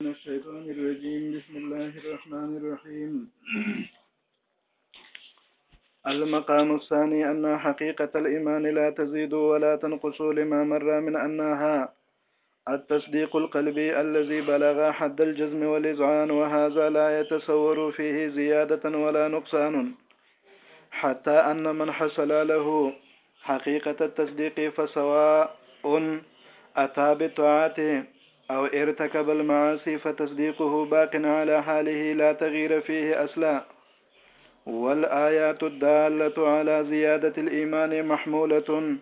من الشيطان الرجيم بسم الله الرحمن الرحيم المقام الثاني أن حقيقة الإيمان لا تزيد ولا تنقص لما مر من أنها التصديق القلبي الذي بلغ حد الجزم والإذعان وهذا لا يتصور فيه زيادة ولا نقصان حتى أن من حصل له حقيقة التصديق فسواء أتى بطاعته او ارتكب المعاصي فتصديقه باق على حاله لا تغيير فيه أصلا والآيات الدالة على زيادة الإيمان محمولة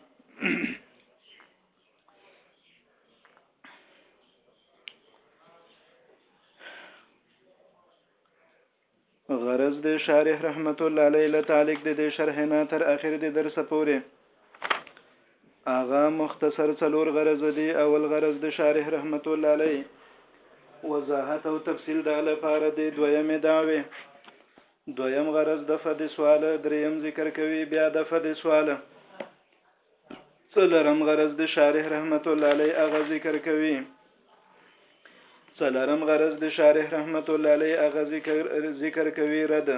غرض د شارح رحمت الله علیه له تعلق د دې شرح نه تر اخر د درس پورې اغه مختصر څلور غرض دي اول غرض د شارح رحمت الله علیه وضاحت او تفصیل د لپاره د دویم داوي دویم غرض د فد سوال دریم ذکر کوي بیا د فد سوال څلرم غرض د شارح رحمت الله علیه هغه ذکر کوي څلرم غرض د شارح رحمت الله علیه هغه ذکر ذکر کوي رد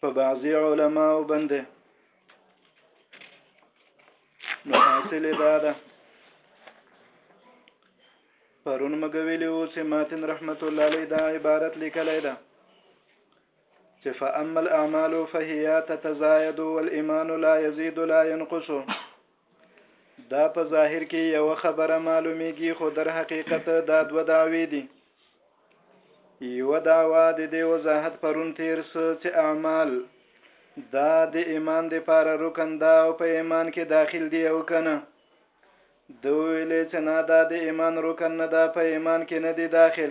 په بعضی علما او بنده نو حاصل دا ده پرون مګویلی او چې ماتن رحمت الله علیه دا عبارت لیکلی ده چې فاما الاعمال فهي تتزايد والايمان لا يزيد لا ينقص دا په ظاهر کې یو خبره معلومیږي خو در حقیقت دا دوه دعوی دي یو دعوا د دې وضاحت پرون تیر سو چې اعمال دا د ایمان د پاره رکن دا او په ایمان کې داخل دی او کنه دوی له چې نه دا د ایمان رکن نه دا په ایمان کې نه دی داخل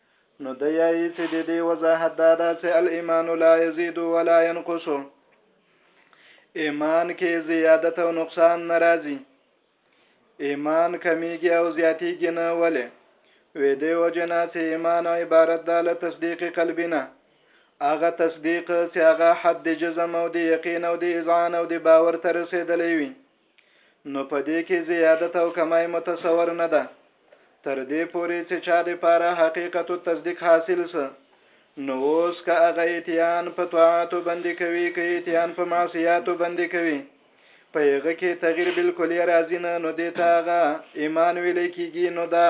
نو د یایي چې د دې وضاحت دا ده چې الایمان لا یزید ولا ينقص ایمان کې زیادت او نقصان ناراضي ایمان کمیږي او زیاتیږي نه ولې وې دی وجنا چې ایمان عبارت ده له تصدیق قلبی نه هغه تصدیق چې هغه حد د جزم او د یقین او د اذعان او د باور تر رسیدلې وي نو په دې کې زیادت او کمای متصور نه ده تر دې پورې چې چا د پاره حقیقت او تصدیق حاصل سه نو اوس که هغه اتیان په طاعت باندې کوي که اتیان په معصیات باندې کوي په هغه کې تغییر بالکل راځي نه نو دې ته هغه ایمان ویل کېږي نو دا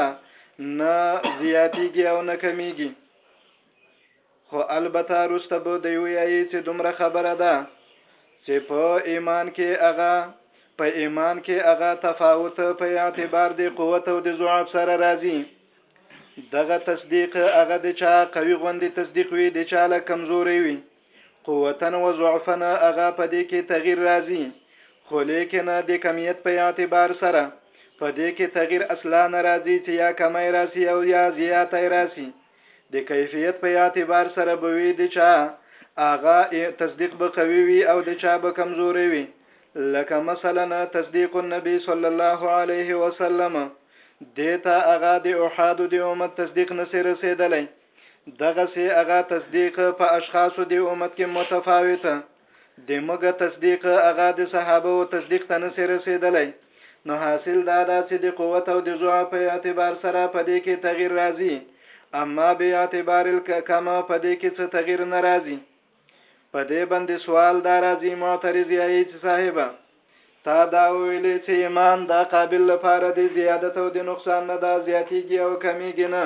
نه زیاتیږي او نه کمیږي خو البته وروسته به دی ویایي چې دومره خبره ده چې په ایمان کې هغه په ایمان کې هغه تفاوت په اعتبار د قوت او د ضعف سره راځي دغه تصدیق هغه د چا قوي غوندي تصدیق وي د چا له کمزوري وي قوتن و ضعفن هغه په دې کې تغییر راځي خو لیکن د کمیت په اعتبار سره په دې کې تغییر اصلا ناراضي چې یا کمای راسي او یا زیاتای راسي د کیفیت په اعتبار سره به وي د چا هغه تصدیق به قوي وي او د چا به کمزوري وي لکه مثلا تصدیق النبي صلی الله علیه وسلم دیتا هغه د احاد د امت تصدیق نسی رسیدلی دغه سي هغه تصدیق په اشخاصو د امت کې متفاوته دمږه تصدیق هغه د صحابه او تصدیق ته نسې رسېدلی نو حاصل دا دا چې د قوت او د ضعف په اعتبار سره په دې کې تغیر راځي اما به اعتبار الکم په دې کې څه تغیر نه راځي په دې باندې سوال دا راځي معترض یې چې صاحبہ تا دا ویلې چې ایمان دا قابل لپاره دی زیادت او د نقصان نه دا زیاتیږي او کمیږي نه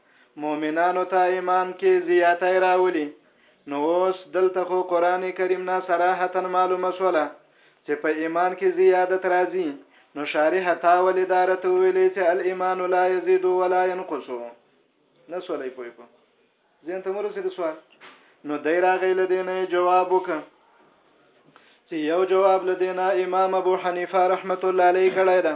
مؤمنانو ته ایمان کې زیاتی راولي نو اوس دلته خو قرآن کریم نه صراحتا معلومه شوله چې په ایمان کې زیادت راځي نو شارح تا ولې دا راته ویلې چې الايمان لا يزيد ولا ينقص نه سولې پوي په ځین ته مرسته د سوال نو دای راغی لدینه جواب وک چې یو جواب لدینه امام ابو حنیفه رحمت الله علیه کړی دا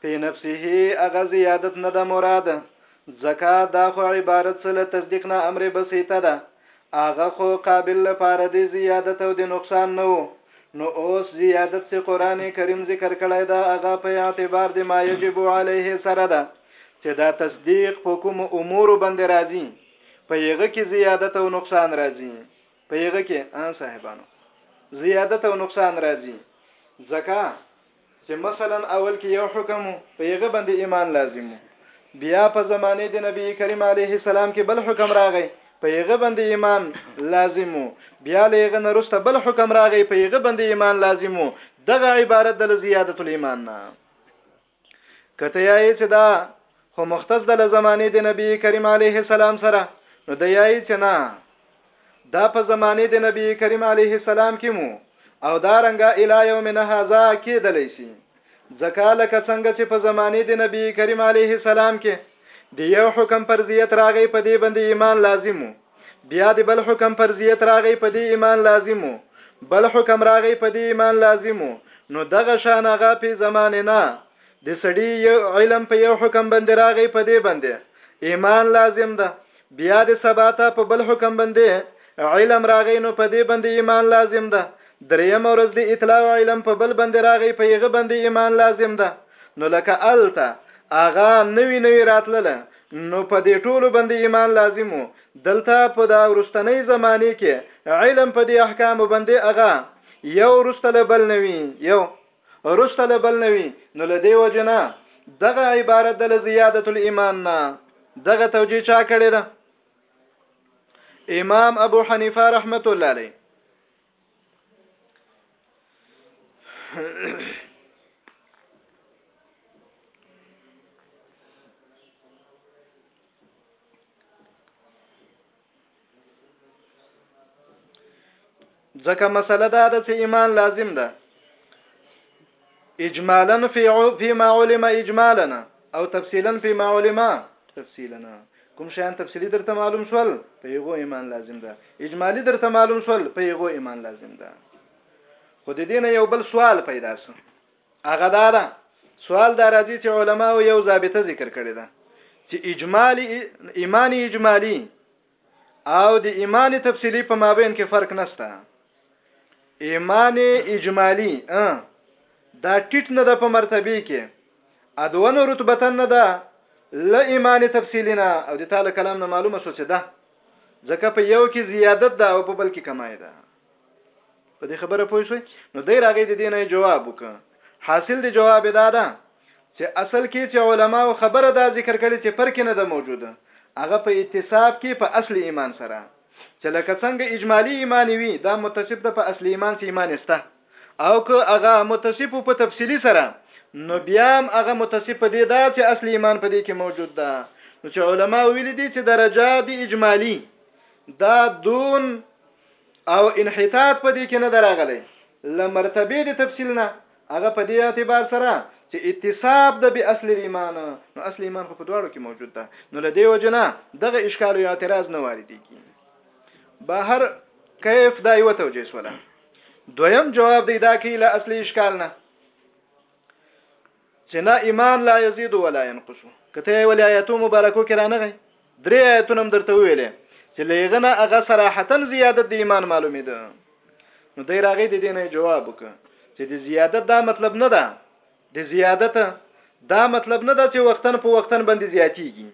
په نفسه اغه زیادت نه ده مراد ځکه دا خو عبارت سره تصدیق نه امر بسیطه ده اغه خو قابل لپاره دی زیادت او د نقصان نه وو نو اوس زیادت چې قران کریم ذکر کړی دا اغه په اعتبار د ما یجب علیه سره ده چې دا تصدیق په کوم امور باندې راځي په یغه کې زیادت او نقصان راځي په یغه کې ان صاحبانو زیادت او نقصان راځي ځکه چې مثلا اول کې یو حکم په یغه باندې ایمان لازم بیا په زمانه د نبی کریم علیه السلام کې بل حکم راغی په یغه باندې ایمان لازم بیا لغه نرسته بل حکم راغی په یغه باندې ایمان لازم دغه عبارت د زیادت الایمان نه کته یې چې دا خو مختص د زمانه د نبی کریم علیه السلام سره نو د یې چې نه دا په زمانې د نبي کریم علیه السلام کې مو او دا رنګه الی یومنا هذا کېدلی شي ځکه لکه څنګه چې په زمانې د نبي کریم علیه السلام کې د یو حکم فرضیت راغی په دې باندې ایمان لازمو بیا د بل حکم فرضیت راغی په دې ایمان لازمو بل حکم راغی په دې ایمان لازمو نو دغه شان هغه په زمانه نه د سړی یو علم په یو حکم باندې راغی په دې باندې ایمان لازم ده بیا دې سبا ته په بل حکم بندې علم راغی نو په دې بندې ایمان لازم ده دریم ورځ دې اطلاع علم په بل بندې راغی په یغه بندې ایمان لازم ده نو لکه الته اغا نوی نوی راتلله نو په دې ټولو بندې ایمان لازم وو دلته په دا ورستنۍ زمانه کې علم په دې احکام بندې اغا یو ورستله بل نوی یو وروسته له بل نه وي نو له دې وجې نه دغه عبارت د زیادت الایمان نه دغه توجیه چا کړې ده امام ابو حنیفه رحمت الله علیه ځکه مسله دا ده چې ایمان لازم ده اجمالا فی فيما علم اجمالا او تفصیلا فيما علم تفصیلا کوم شیان تفصیلی درته معلوم شول په یغو ایمان لازم ده اجمالی درته معلوم شول په یغو ایمان لازم ده خو د دین یو بل سوال پیدا شو هغه دا ده سوال دا راځي چې علماو یو ضابطه ذکر کړی ده چې اجمالی ایمان اجمالی او د ایمان تفصیلی په مابین کې فرق نشته ایمان اجمالی دا ټیټ نه ده په مرتبه کې ادونه رتبه نه ده ل ایمان تفصیلی نه او د تعالی کلام نه معلومه شو چې ده ځکه په یو کې زیادت ده او په بل کې کمای ده په دې خبره پوه شوي نو دی راغی د دینه جواب وکړه حاصل دی جواب دا ده چې اصل کې چې علما او خبره دا ذکر کړي چې پر کې نه ده موجوده هغه په اتصاب کې په اصل ایمان سره چې لکه څنګه اجمالی ایمان وي دا متصف ده په اصل ایمان سي ایمان استه او که هغه متصف په تفصیلی سره نو بیا هم هغه متصف په دې دا چې اصل ایمان په دې کې موجود ده نو چې علما ویل دي چې درجه دی اجمالی دا دون او انحطاط په دې کې نه دراغلی لمرتبه د تفصیل نه هغه په دې اعتبار سره چې اتصاب د به اصل ایمان نو اصل ایمان خو په دواړو کې موجود ده نو لدی وجنه دغه اشکال او اعتراض نه واردېږي بهر کیف دا یو توجیه سوله دویم جواب دی دا کې له اصلي اشکال نه چې نه ایمان لا یزید ولا ينقص کته یې ولې آیاتو مبارکو کې رانغی درې آیتونه هم درته ویلې چې لېغنه هغه صراحتا زیادت د ایمان معلومې ده نو دی راغی د دینه جواب وکړه چې د زیادت دا مطلب نه ده د زیادت دا مطلب نه ده چې وختن په وختن باندې زیاتیږي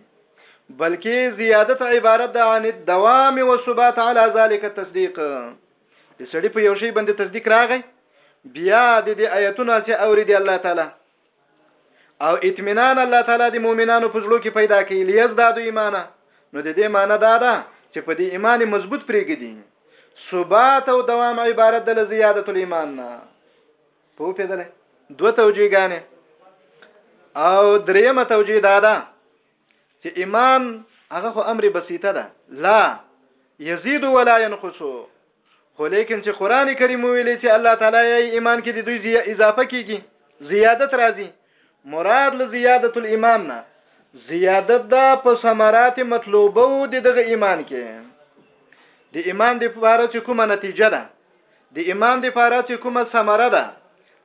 بلکې زیادت عبارت ده عن الدوام والثبات على ذلك التصديق د سړی په یو شی باندې تصدیق راغی بیا د دې آیتونو چې اوري دی الله تعالی او اطمینان الله تعالی د مؤمنانو په زړه کې پیدا کوي لیزداد ایمانه نو د دې معنی دا ده چې په دې ایمان مضبوط پرېږدي ثبات او دوام عبارت ده له زیادت الایمان نه په پیدل دوه توجیهګانې او دریمه توجیه دا ده چې ایمان هغه خو امر بسيطه ده لا یزيد ولا ينقص خو لیکن چې قران کریم ویلي چې الله تعالی یې ایمان کې د دوی اضافه کیږي زیادت راځي مراد له زیادت الايمان نه زیادت ده په ثمرات مطلوبه او د دغه ایمان کې د ایمان د لپاره چې کومه نتیجه ده د ایمان د پاره چې کومه ثمره ده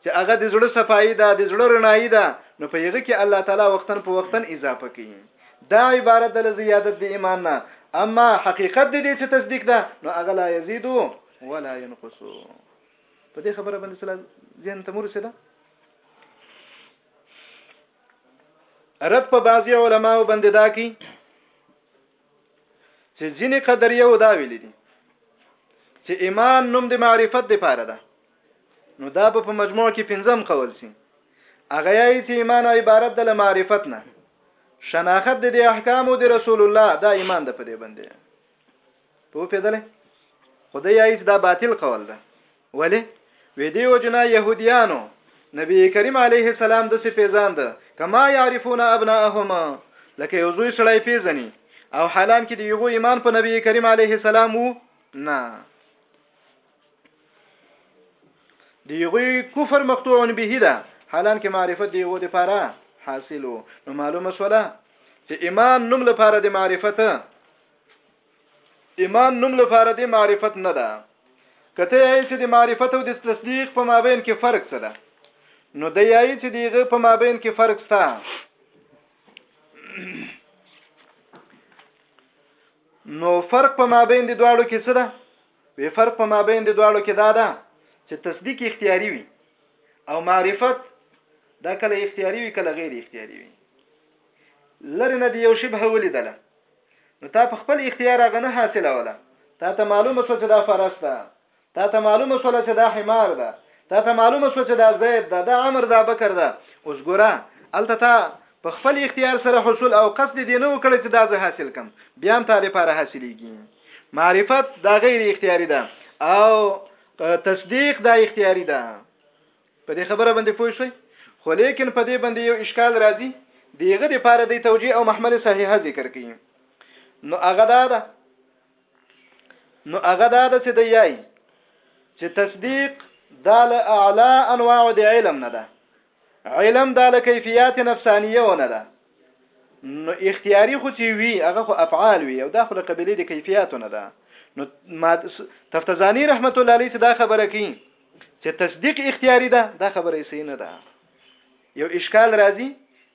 چې هغه د زړه صفائی ده د زړه رڼایي ده نو په یغه کې الله تعالی وختن په وختن اضافه کوي دا عبارت د زیادت د ایمان نه اما حقیقت د دې چې تصدیق ده نو هغه لا یزيد ولا ينقص په دې خبره باندې سلام ذهن ته مور سره رد په بعضی علماو باندې دا کی چې ځینې قدریه و دا ویل دي چې ایمان نوم د معرفت لپاره ده نو دا په مجموع کې پنځم قول سي هغه یې چې ایمان عبارت ده له معرفت نه شناخت د احکام او د رسول الله دا ایمان ده په دې باندې په پیدلې خدای یې دا باطل قول ده ولې؟ وې دې وجنه یهودیانو نبی کریم علیه السلام دسې پیزاند کما یعرفون ابناءهم لکه یو زوی سړی پیزنی او حالان کې د یغو ایمان په نبی کریم علیه السلام وو نه د یغو کفر مقطوع به ده حالان کې معرفت د یغو لپاره حاصلو نو معلومه شوله چې ایمان نوم لپاره د معرفت ایمان نوم لپاره دې معرفت نه ده که ته یې چې د معرفت او د تصدیق په مابین کې فرق څه ده نو دی یې چې دیغه په مابین کې فرق ستا نو فرق په مابین د دواړو کې څه ده وی فرق په مابین د دواړو کې دا ده چې تصدیق اختیاري وي او معرفت دا کله اختیاري وي کله غیر اختیاري وي لری نه دی یو شبه ولیدله نو تا په خپل اختیار هغه نه حاصلوله تا ته معلومه شو چې دا فرس ده تا ته معلومه شو چې دا حمار ده تا ته معلومه شو چې دا زید ده دا عمر ده بکر ده اوس ګوره الته تا په خپل اختیار سره حصول او قصد دې نه وکړ چې دا زه حاصل کم بیا هم تا لپاره حاصلېږي معرفت دا غیر اختیاري ده او تصدیق دا اختیاري ده په دې خبره باندې پوه شوي خو لیکن په دې باندې یو اشکال راځي دیغه د پاره د توجیه او محمل صحیحه ذکر کړي نو هغه دا ده نو هغه دا ده چې د یای چې تصدیق دا له اعلی انواع د علم نه ده علم دا له کیفیت نفسانیه و نه ده نو اختیاري خو چې وي هغه خو افعال وي او دا خو د قبلي د کیفیتونه ده نو تفتزانی رحمت الله علیه دا خبره کوي چې تصدیق اختیاري ده دا خبره یې صحیح نه ده یو اشکال راځي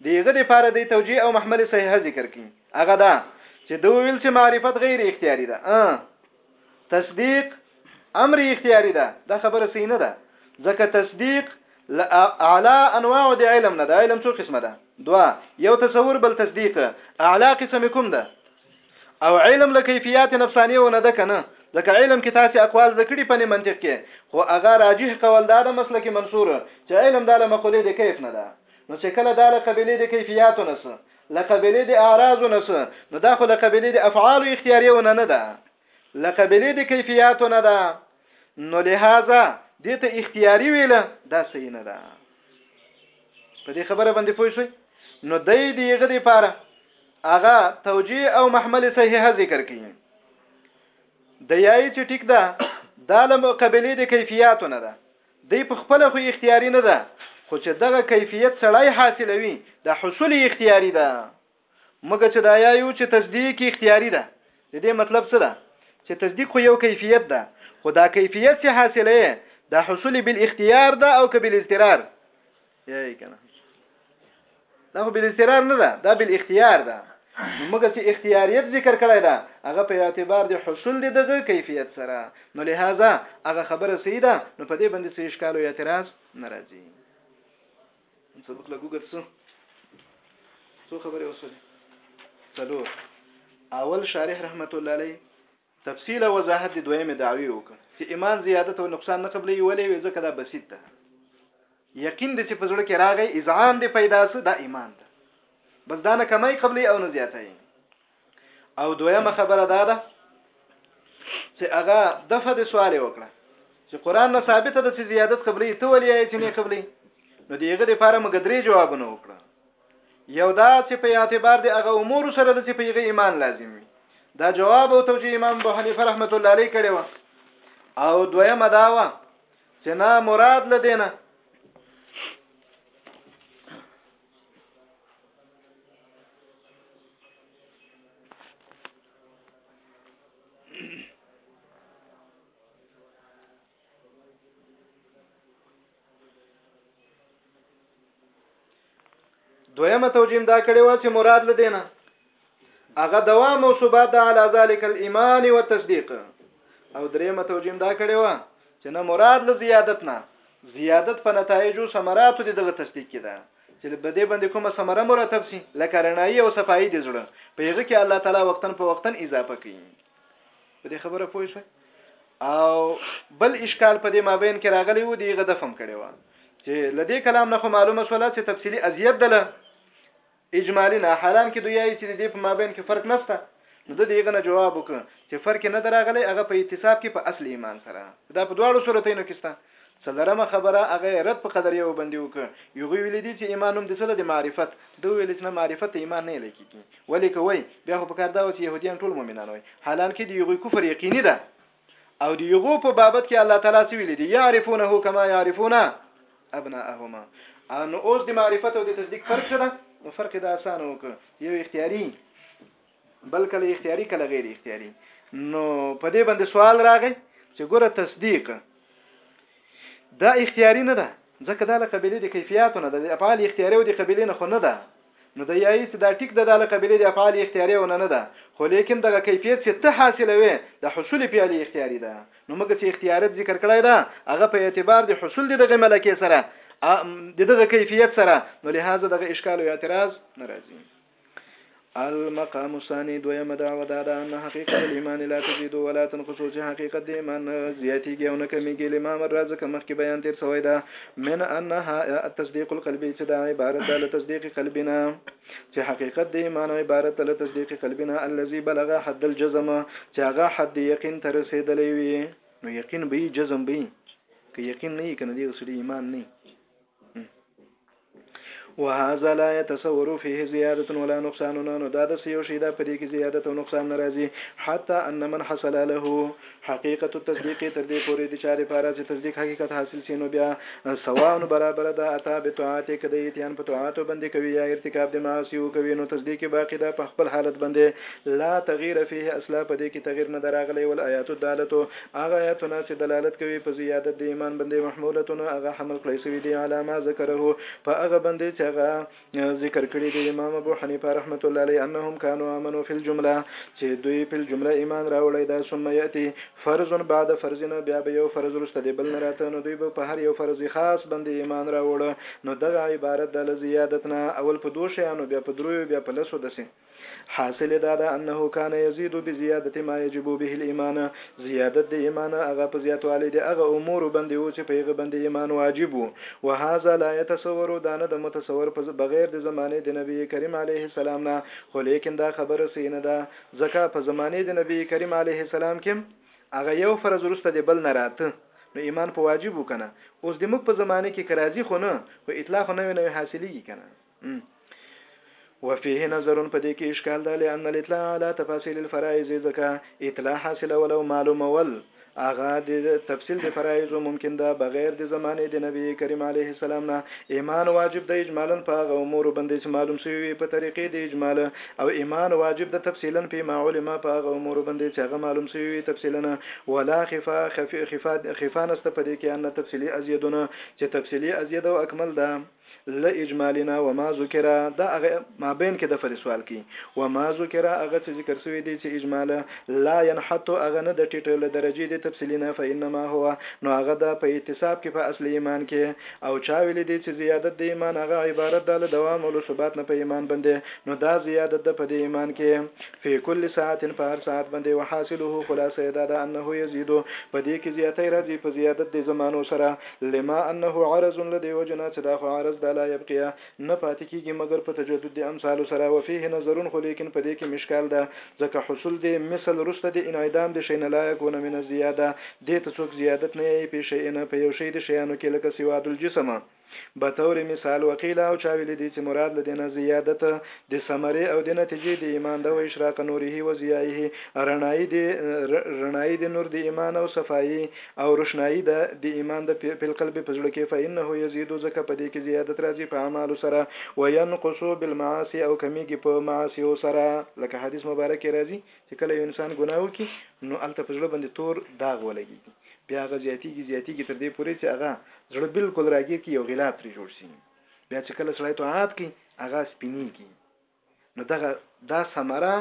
دیغه د پاره د توجیه او محمل صحیح ذکر کین هغه دا چې دوی ویل چې معرفت غیر اختیاري ده ا تصدیق امر اختیاري ده دا خبره صحیح نه ده ځکه تصدیق اعلی انواع د علم نه ده علم څو قسمه ده دوا یو تصور بل تصدیق اعلی قسم کوم ده او علم له کیفیات نفسانی و نه ده کنه ځکه علم کې تاسو اقوال ذکړي پنې منطق کې خو هغه راجح قول دا ده مسلک منصور چې علم دا له مقولې د کیف نه ده نو چې کله دا له قبیلې د کیفیاتو نه سه له قبیلې د اعراض نه سه نو دا خو له قبیلې د افعال او اختیاریو نه نه ده له قبیلې د کیفیاتو نه ده نو لهدا دې ته اختیاري ویل دا صحیح نه ده په دې خبره باندې پوه شئ نو دای دیغه دی پاره هغه توجیه او محمل صحیحه ذکر کړي د یای چې ټیک ده دا له مقابلې د کیفیتو نه ده دی په خپل خو اختیاري نه ده خو چې دغه کیفیت سړی حاصلوي د حصول اختیاري ده مګر چې دا یو چې تصدیق اختیاري ده د دې مطلب څه ده چې تصدیق خو یو کیفیت ده خو دا کیفیت چې حاصله ده حصول بالاختیار ده او کبل اضطرار یی کنه دا خو بل اضطرار نه ده دا بل اختیار ده مګر چې اختیاریت ذکر کړی دا هغه په اعتبار د حصول د دغه کیفیت سره نو لہذا هغه خبره صحیح ده نو په دې باندې څه اشکال او اعتراض ناراضي څه وکړه ګوګل څه څو خبرې وسولې څلور اول شارح رحمت الله علیه تفصیل او وضاحت د دویمې دعوی وکړ چې ایمان زیادت او نقصان نه قبلې ولې وې ځکه دا بسیط ده یقین دې چې په زړه کې راغی اذعان دې پیدا سو دا ایمان ده بس دا نه کمای قبلې او نه زیاتای او دویمه خبره دا ده چې هغه دفه د سوال وکړه چې قران نه ثابته ده چې زیادت قبلې ته ولې چې نه قبلې نو دیغه د فارم غدري جوابونه وکړه یو دا چې په اعتبار د هغه امور سره د چې په هغه ایمان لازم وي دا جواب او توجیه امام ابو حنیفه رحمت الله علیه کړی و او دویمه دا و چې نه مراد لدینه دویمه توجیم دا کړی و چې مراد لدینه هغه دوام او ثبات علی ذلک الايمان والتصديق او دریمه توجیم دا کړی و چې نه مراد له زیادت نه زیادت په نتایجو ثمراتو دي دغه تصدیق کړه چې بده باندې کومه ثمره مرتب سي لکه رڼایي او صفایي دي زړه په هغه کې الله تعالی وقتن په وقتن اضافه کوي په دې خبره پوه شئ او بل اشکال په دې مابین کې راغلی و دیغه دفم کړي و چې لدې کلام نه خو معلومه شوله چې تفصیلی اذیت دله اجمالی نه حالان کې دوی یې چې دې په مابین کې فرق نشته نو د دېغه نه جواب وکړ چې فرق نه دراغلی هغه په اتصاب کې په اصل ایمان سره دا په دواړو صورتونو کې سته څلرمه خبره هغه رد په قدر یو باندې وکړ یو ویل دي چې ایمان هم د څه د معرفت دوی ویل چې معرفت ایمان نه لکېږي ولې کوئ؟ بیا خو پکار دا وه چې یهودیان ټول مؤمنان وای، حالانکه د یغوی کفر یقیني ده او د یغو په بابت کې الله تعالی څه ویلي دي یعرفونه کما یعرفون ابناءهما ان اوس د معرفت او د تصدیق فرق څه ده؟ نو فرق دا اسانه وکړ یو اختیاري بل کله اختیاري کله غیر اختیاري نو په دې باندې سوال راغی چې ګوره تصدیق دا اختیاري نه ده ځکه دا له قبیلې د کیفیاتو نه ده د افعال اختیاري او د قبیلې نه خو نه ده نو د یایي چې دا ټیک ده دا له قبیلې د افعال اختیاري او نه نه ده خو لیکن دغه کیفیت چې ته حاصلوې دا حصول فعل اختیاري ده نو موږ چې اختیاریت ذکر کړی ده هغه په اعتبار د حصول د دغه ملکې سره د دغه کیفیت سره نو لهذا دغه اشکال او اعتراض ناراضي المقام الثاني دویمه دعوه دا ده ان حقیقت الايمان لا تزيد ولا تنقص چې حقیقت د ایمان زیاتیږي او نه کمیږي لما مر راځه کوم کې بیان تیر شوی دا من انها التصديق القلبي چې دا عبارت ده له تصدیق قلبنا چې حقیقت د ایمان عبارت ده له تصدیق قلبنا الذي بلغ حد الجزم چې هغه حد یقین تر رسیدلې وي نو یقین به جزم به که یقین نه کنه دی سړي ایمان نه وهذا لا يتصور فيه زياده ولا نقصان نو دا د سيو شي دا په دې کې زیادت او نقصان ناراضي حتى ان من حصل له حقیقت التصديق تر دې پورې د چارې پاره چې تصدیق حقیقت حاصل شي نو بیا سواء برابر ده اتا بتوعات کده اتيان په توعات باندې کوي یا ارتکاب د معاصي کوي نو تصدیق باقی ده په خپل حالت باندې لا تغیر فيه اصلا په دې کې تغیر نه دراغلی ول آیات الدالتو هغه آیاتونه څه دلالت کوي په زیادت د ایمان بندې محمولتونه هغه حمل کړی سوي دي علامه ذکره په هغه بندې چې هغه ذکر کړي دي امام ابو حنیفه رحمت الله علیه انهم كانوا امنوا في الجمله چې دوی په جمله ایمان راوړی دا ثم یاتی فرض بعد فرضنا بیا به یو فرض رسته دی بل نه راته نو دوی به په هر یو فرض خاص بندې ایمان راوړ نو دغه عبارت د زیادتنا اول په دوه شیانو بیا په دریو بیا په لسو دسه حاصل یې دا ده انه کان یزید بزیادة ما یجب به الایمان زیادت د ایمان هغه په زیاتوالي د هغه امورو باندې وو چې په هغه باندې ایمان واجب وو وهذا لا یتصور دا نه ده متصور په بغیر د زمانې د نبي کریم علیه السلام نه خو لیکن دا خبره صحیح نه ده ځکه په زمانې د نبي کریم علیه السلام کې هغه یو فرض وروسته د بل نه راته نو ایمان په واجب وو کنه اوس د موږ په زمانه کې که راځي خو نه خو اطلاع خو نوې نوې حاصلېږي کنه وفيه نظر په دې کې اشکال ده لأن الاطلاع على تفاصيل الفرائض ځکه اطلاع حاصلول او معلومول هغه د تفصیل د فرایضو ممکن ده بغیر د زمانه د نبی کریم علیه السلام نه ایمان واجب د اجمالا په هغه امور باندې چې معلوم شوی وي په طریقې د اجمال او ایمان واجب د تفصیلا په ما علم په هغه امور باندې چې هغه معلوم شوی وي تفصیلا ولا خفا خفا خفا نست په دې کې ان تفصیلی ازیدونه چې تفصیلی ازید او اکمل ده له اجمالي نه وما ذکر دا هغه مابین کې دفعل سوال کوي وما ذکر هغه څه ذکر شوي دي چې اجمالا لا ينحط هغه نه ده ټیټ له درجې دې تفصیلي نه فانما هو نو هغه ده په اتصاف کې په اصل ایمان کې او چا ویلي دي چې زیادت د ایمان هغه عبارت ده له دوام او له ثبات نه په ایمان باندې نو دا زیادت ده په دې ایمان کې فی کل ساعت په هر ساعت باندې وحاصله خلاصه یې دا ده انه یزید په دې کې زیاتی راځي په زیادت د زمانو سره لما انه عرض له دې وجې نه چې دا خو عرض ده لا یبقی نه پاتې کیږي مګر په تجدد د امثالو سره وفیه نظر خو لیکن په دې کې مشکال ده ځکه حصول د مثل وروسته د انعدام د شی نه لا یکون من الزیاده دې ته څوک زیادت نه یایي فی شیء په یو شی د شیانو کې لکه سواد الجسم بطور مثال وقیل او چا ویلي دي چې مراد له دې نه زیادت د ثمرې او د نتیجې د ایمان ده واشراق نوره وضیایه رڼایي د رڼایي د نور د ایمان او صفایي او روشنایي ده د ایمان ده فی القلب په زړه کې فانه یزید ځکه په دې کې زیادت راځي په اعمالو سره وینقص بالمعاصی او کمیږي په معاصیو سره لکه حدیث مبارک کې راځي چې کله یو انسان ګناه وکړي نو هلته په زړه باندې تور داغ ولګېږي، بیا هغه زیاتېږي زیاتېږي تر دې پورې چې هغه زړه بلکل راګیر کړي او غلاب ترې جوړ شي، بیا چې کله سړی طاعات کوي هغه سپینېږي، نو دغه دا ثمره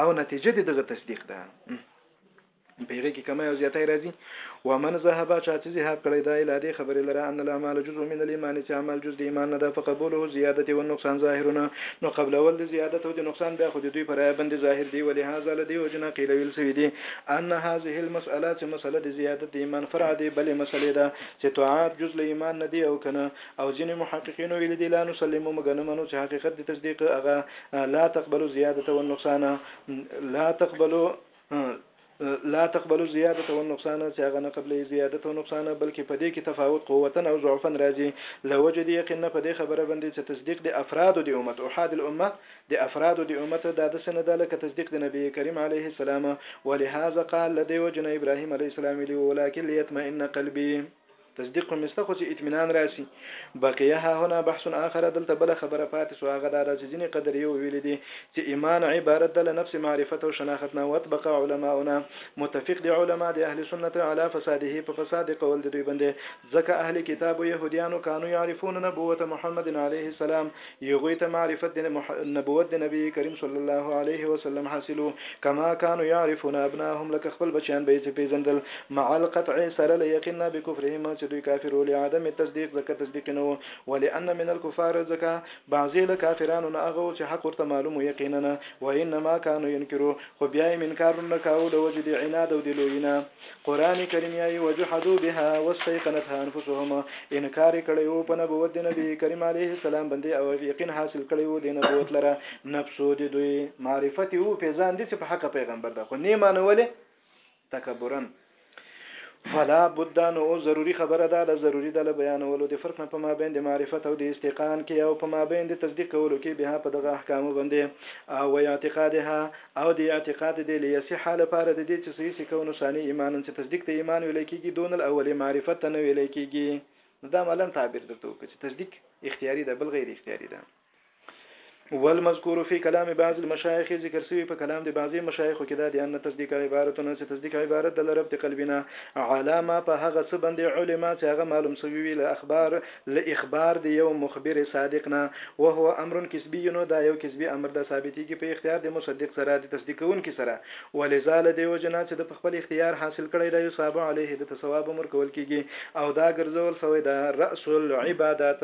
او نتیجه د دغه تصدیق ده، په هغې کې کمی او زیاتی راځي ومن ذهب چا چې ذهاب کړی دا الی دې خبرې لره ان الاعمال جزء من الايمان چې عمل جز د ایمان نه ده فقبوله زیادت و نقصان ظاهرونه نو قبلول د زیادت او د نقصان بیا خو د دوی پر رایه بندې ظاهر دی ولهذا له دې وجنه قیل ویل سوي دي ان هذه المسأله چې مسله د زیادت د ایمان فرع دی بلې مسلې ده چې طاعات جز له ایمان نه دی او کنه او ځینې محققینو ویلي دي لا نسلمو مګر نه منو چې حقیقت د تصدیق هغه لا تقبلو زیادت و نقصان لا تقبلو لا تقبل الزيادة والنقصان چې هغه نه قبلوي زيادت او نقصان بلکې په دې کې تفاوت قوتاً او ضعفاً راځي له وجې د يقين نه په دې خبره باندې چې تصديق د افرادو د امت، احاد الامة، د افرادو د امت دا داسې نه ده لکه تصديق د نبي کريم عليه السلام ولهذا قال له دې وجې نه ابراهيم عليه السلام ويلي وو ولکن ليطمئن قلبي. تصدیق هم مسته خو چې اطمینان راسي بقیه ها هنا بحث اخر دلته بل خبره پاتې سو هغه دا چې ځینې قدر یو ویل دي چې ایمان عبارت ده نفس معرفت او شناخت نه وتبقى علماؤنا متفق دي علما د اهل سنت علی فساده په فساد قول د دوی باندې ځکه اهل کتاب يهوديانو كانوا يعرفون نبوت محمد عليه السلام يغوی ته معرفت د نبوت د نبی کریم صلی الله علیه وسلم حاصلو کما کانو یعرفون ابناهم لکه خپل بچیان به چې پیژندل مع القطع سره له یقینا بکفرهم چې دوی کافرو لعدم التصدیق ځکه تصدیق نه وو ولان من الكفار ځکه بعضی له کافرانو نه هغه چې حق ورته معلوم یقینا وانما کانو ينکرو خو بیا یې منکار نه کاوه له وجې د عناد او د لویی نه قرآن کریم یایی وجحدو بها واستیقنتها انفسهم انکار یې کړی وو په نبوت د نبی کریم علیه السلام باندې او یقین حاصل کړی وو د نبوت لره نفسو د دوی معرفت یې وو پیزان دي چې په حق پیغمبر ده خو نه مانولې تکبرن فلا بد نو ضروری خبره ده له ضروری ده له بیانولو د فرق نه په مابین د معرفت او د استيقان کې او په مابین د تصدیق کولو کې به په دغه احکام باندې او اعتقادها او د اعتقاد د ليصحه لپاره د دې چې صحيح سکه او نصاني ايمانا چې تصديق ته ايمان ويلی کېږي دون الاول معرفت ته نه ويلی کېږي نو دا ملن تعبير درته وکړه چې تصديق اختياري ده بل غير اختياري ده والمذکور فی کلام بعض المشایخ ذکر سوی په کلام د بعضی مشایخو کې دا دی ان تصدیق عبارتونه چې تصدیق عبارت د لرب د قلبنا علامه په هغه څه باندې علما چې هغه معلوم سوی وی له اخبار له اخبار د یو مخبر صادق نه، وهو امر کسبی نو دا یو کسبی امر ده ثابتیږي په اختیار د مصدق سره، د تصدیق کوونکي سره، ولذا له دې وجې نه چې ده په خپل اختیار حاصل کړی ده یثاب علیه ده ته ثواب هم ورکول کیږي او دا ګرځول سوی ده رأس العبادات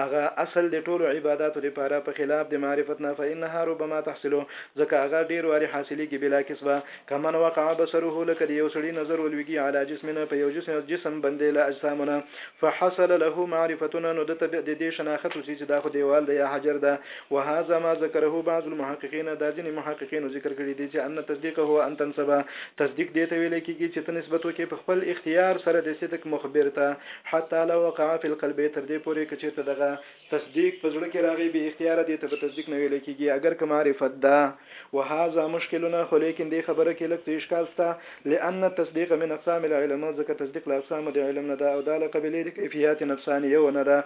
هغه اصل د ټولو عباداتو لپاره په خلاف د معرفت نه فانها ربما تحصل ځکه هغه ډیر وارې حاصلیږي بلا کسبه کمن وقع بصره لکه د یو سړي نظر ولویږي علی جسم په یو جسم جسم بندې له اجسامو نه فحصل له معرفتنا نو ده ته د دې شناخت وشي چې دا خو دېوال ده یا حجر ده، وهذا ما ذکره بعض المحققین دا ځینې محققینو ذکر کړي دي چې ان تصدیق هو ان تنسب تصدیق دې ته ویل کېږي چې ته نسبت وکړې په خپل اختیار سره د صدق مخبر ته حتی لو وقع فی القلب تر دې پورې که چېرته دغه تصدیق په زړه کې راغی بی اختیاره دې ته په تصدیق نه ویل کیږي اګر که معرفت ده وهذا مشکل خو لیکن دې خبره کې لږ څه اشکال شته لان التصدیق من اقسام العلم ځکه تصدیق له اقسامو د علم نه ده او دا له قبیلې د کیفیات نفسانیه ونه ده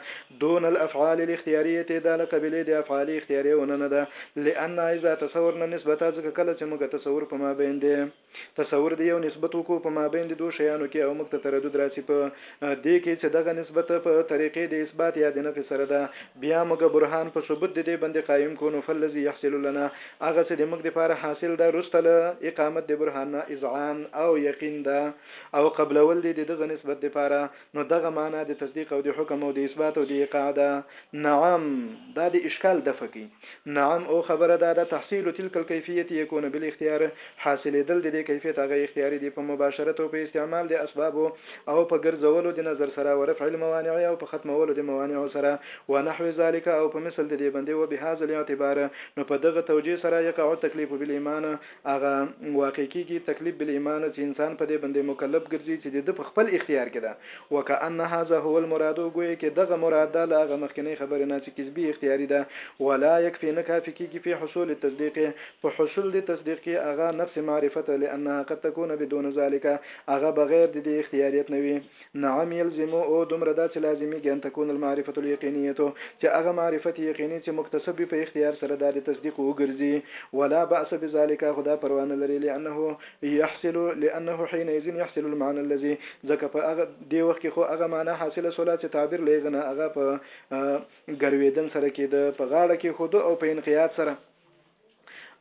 دون الافعال الاختیاریه دا له قبیلې د افعال اختیاریه ونه نه ده لان اذا تصورنا النسبة ځکه کله چې موږ تصور په مابین د تصور دې یو نسبت وکړو په مابین د دوو شیانو کې او موږ ته تردد راسي په دې کې چې دغه نسبت په طریقې د اثبات یا د نفي سره ده بیا موږ برهان په ثبوت د دې بندې قایم کړو نو فالذي یحصل لنا هغه څه د موږ لپاره حاصل ده وروسته له اقامت د برهان نه اذعان او یقین ده او قبلول دې د دغه نسبت لپاره نو دغه معنا د تصدیق او د حکم او د اثبات او د ایقاع ده نعم دا د اشکال دفع کوي نعم او خبره دا ده تحصیل تلک الکیفیت یکون بالاختیار حاصلېدل د دې کیفیت هغه اختیاري دي په مباشرت او په استعمال د اسباب او په ګرځولو د نظر سره و رفع الموانع او په ختمولو د موانع سره و نحو ذلک او په مثل د دې بندې و بهذا الاعتبار نو په دغه توجیه سره یقع التکلیف بالایمان هغه واقع کیږي تکلیف بالایمان چې انسان په دې بندې مکلف ګرځي چې د ده په خپل اختیار کې ده وکأن هذا هو المراد ګویې کې دغه مراد ده له هغه مخکنۍ خبرې نه چې کسبي اختیاري ده ولا یکفي نه کافي کیږي فی حصول التصدیق په حصول د تصدیق کې هغه نفس معرفت لأنها قد تکون بدون ذلک هغه بغیر د دې اختیاریت نه وي. نعم يلزم او دومره دا چې لازميږي ان تکون المعرفة اليقينية چې هغه معرفت يقيني چې مکتسب وي په اختيار سره دا د تصديق وګرځي ولا بأس بذلک خو دا پروا نه لري لأنه يحصل لأنه حينئذ يحصل المعنى الذي ځکه په هغه دې وخت کې خو هغه معنی حاصله سوله چې تعبير له هغه نه هغه په ګروېدن سره کېده په غاړه کېښوده او په انقياد سره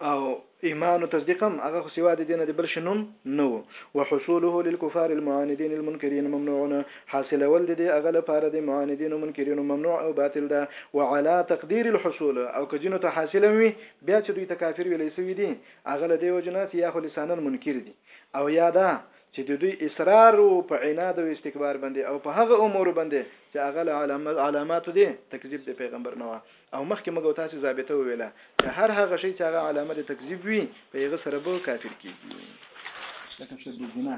او ایمان او تصدیق هم هغه خو سوا د دینه د بل شنوم نه وو وحصوله للكفار المعاندين المنکرین ممنوعون حاصل ول د دې هغه لپاره د معاندین او منکرین ممنوع او باطل ده وعلى تقدير الحصول او کجنو ته حاصل وي بیا چې دوی ته کافر ویلې سوي دي هغه له دې وجنه چې یا خو لسانن منکر دي او یا دا چې د دوی اصرار وو په عناد او استکبار باندې او په هغه امور باندې چې هغه علامات دي تکذیب د پیغمبر نه او مخکې موږ او تاسې ضابطه وویله چې هر هغه شی چې هغه علامه د تکذیب وي په هغه سره به کافر کیږي. لکه شرب الزنا